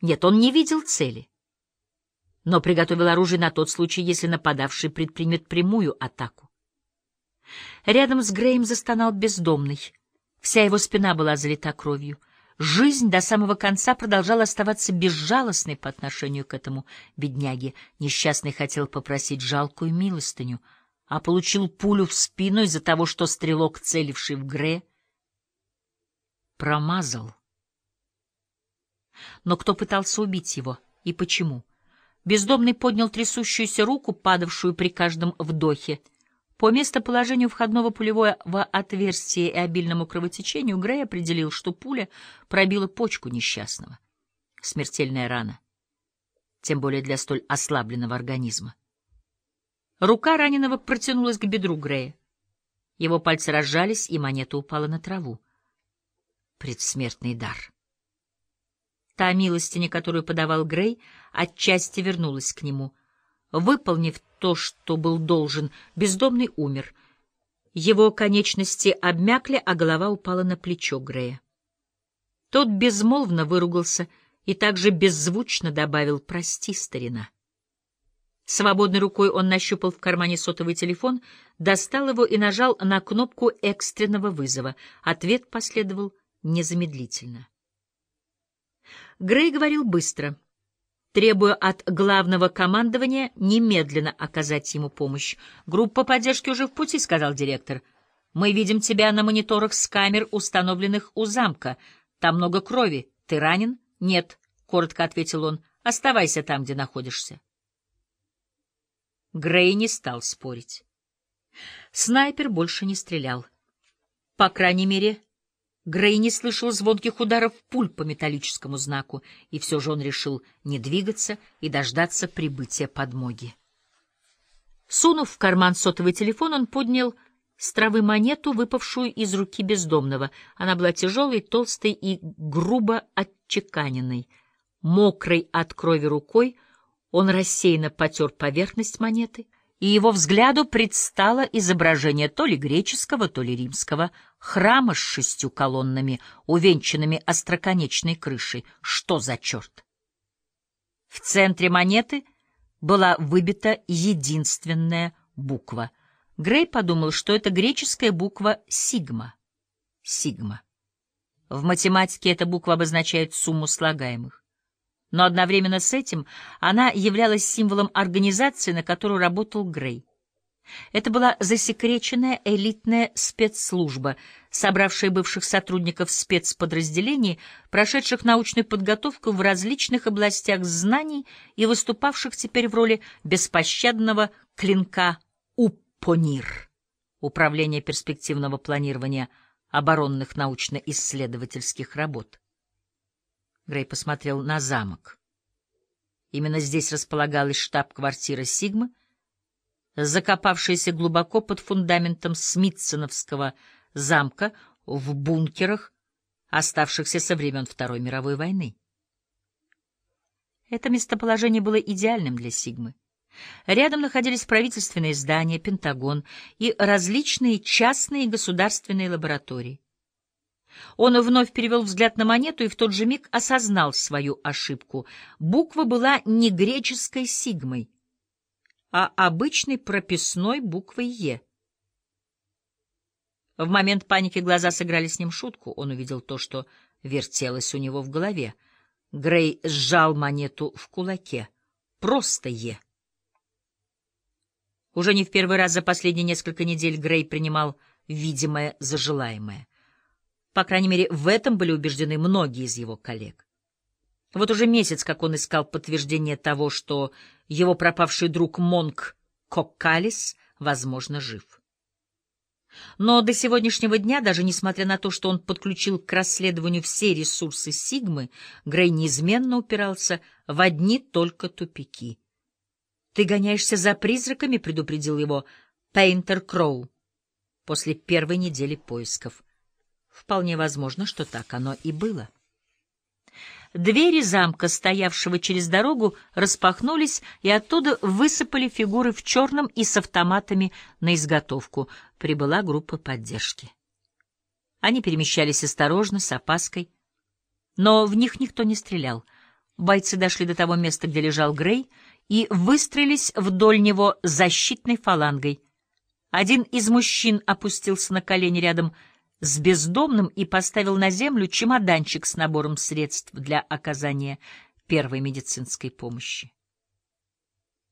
Нет, он не видел цели, но приготовил оружие на тот случай, если нападавший предпримет прямую атаку. Рядом с Греем застонал бездомный. Вся его спина была залита кровью. Жизнь до самого конца продолжала оставаться безжалостной по отношению к этому бедняге. Несчастный хотел попросить жалкую милостыню, а получил пулю в спину из-за того, что стрелок, целивший в Гре, промазал. Но кто пытался убить его и почему? Бездомный поднял трясущуюся руку, падавшую при каждом вдохе. По местоположению входного пулевого отверстия и обильному кровотечению Грей определил, что пуля пробила почку несчастного. Смертельная рана. Тем более для столь ослабленного организма. Рука раненого протянулась к бедру Грея. Его пальцы разжались, и монета упала на траву. Предсмертный дар. Та милостиня, которую подавал Грей, отчасти вернулась к нему. Выполнив то, что был должен, бездомный умер. Его конечности обмякли, а голова упала на плечо Грея. Тот безмолвно выругался и также беззвучно добавил «Прости, старина». Свободной рукой он нащупал в кармане сотовый телефон, достал его и нажал на кнопку экстренного вызова. Ответ последовал незамедлительно. Грей говорил быстро — требуя от главного командования немедленно оказать ему помощь. «Группа поддержки уже в пути», — сказал директор. «Мы видим тебя на мониторах с камер, установленных у замка. Там много крови. Ты ранен?» «Нет», — коротко ответил он. «Оставайся там, где находишься». Грей не стал спорить. Снайпер больше не стрелял. По крайней мере, Грей не слышал звонких ударов пуль по металлическому знаку, и все же он решил не двигаться и дождаться прибытия подмоги. Сунув в карман сотовый телефон, он поднял с травы монету, выпавшую из руки бездомного. Она была тяжелой, толстой и грубо отчеканенной. Мокрой от крови рукой он рассеянно потер поверхность монеты — и его взгляду предстало изображение то ли греческого, то ли римского храма с шестью колоннами, увенчанными остроконечной крышей. Что за черт? В центре монеты была выбита единственная буква. Грей подумал, что это греческая буква «сигма». Сигма. В математике эта буква обозначает сумму слагаемых но одновременно с этим она являлась символом организации, на которую работал Грей. Это была засекреченная элитная спецслужба, собравшая бывших сотрудников спецподразделений, прошедших научную подготовку в различных областях знаний и выступавших теперь в роли беспощадного клинка УПОНИР — Управление перспективного планирования оборонных научно-исследовательских работ. Грей посмотрел на замок. Именно здесь располагалась штаб-квартира Сигмы, закопавшаяся глубоко под фундаментом Смитсоновского замка в бункерах, оставшихся со времен Второй мировой войны. Это местоположение было идеальным для Сигмы. Рядом находились правительственные здания, Пентагон и различные частные и государственные лаборатории. Он вновь перевел взгляд на монету и в тот же миг осознал свою ошибку. Буква была не греческой сигмой, а обычной прописной буквой «Е». В момент паники глаза сыграли с ним шутку. Он увидел то, что вертелось у него в голове. Грей сжал монету в кулаке. Просто «Е». Уже не в первый раз за последние несколько недель Грей принимал видимое за желаемое. По крайней мере, в этом были убеждены многие из его коллег. Вот уже месяц, как он искал подтверждение того, что его пропавший друг Монк Коккалис, возможно, жив. Но до сегодняшнего дня, даже несмотря на то, что он подключил к расследованию все ресурсы Сигмы, Грей неизменно упирался в одни только тупики. «Ты гоняешься за призраками», — предупредил его Пейнтер Кроу после первой недели поисков. Вполне возможно, что так оно и было. Двери замка, стоявшего через дорогу, распахнулись, и оттуда высыпали фигуры в черном и с автоматами на изготовку. Прибыла группа поддержки. Они перемещались осторожно, с опаской, но в них никто не стрелял. бойцы дошли до того места, где лежал Грей, и выстроились вдоль него защитной фалангой. Один из мужчин опустился на колени рядом с бездомным и поставил на землю чемоданчик с набором средств для оказания первой медицинской помощи.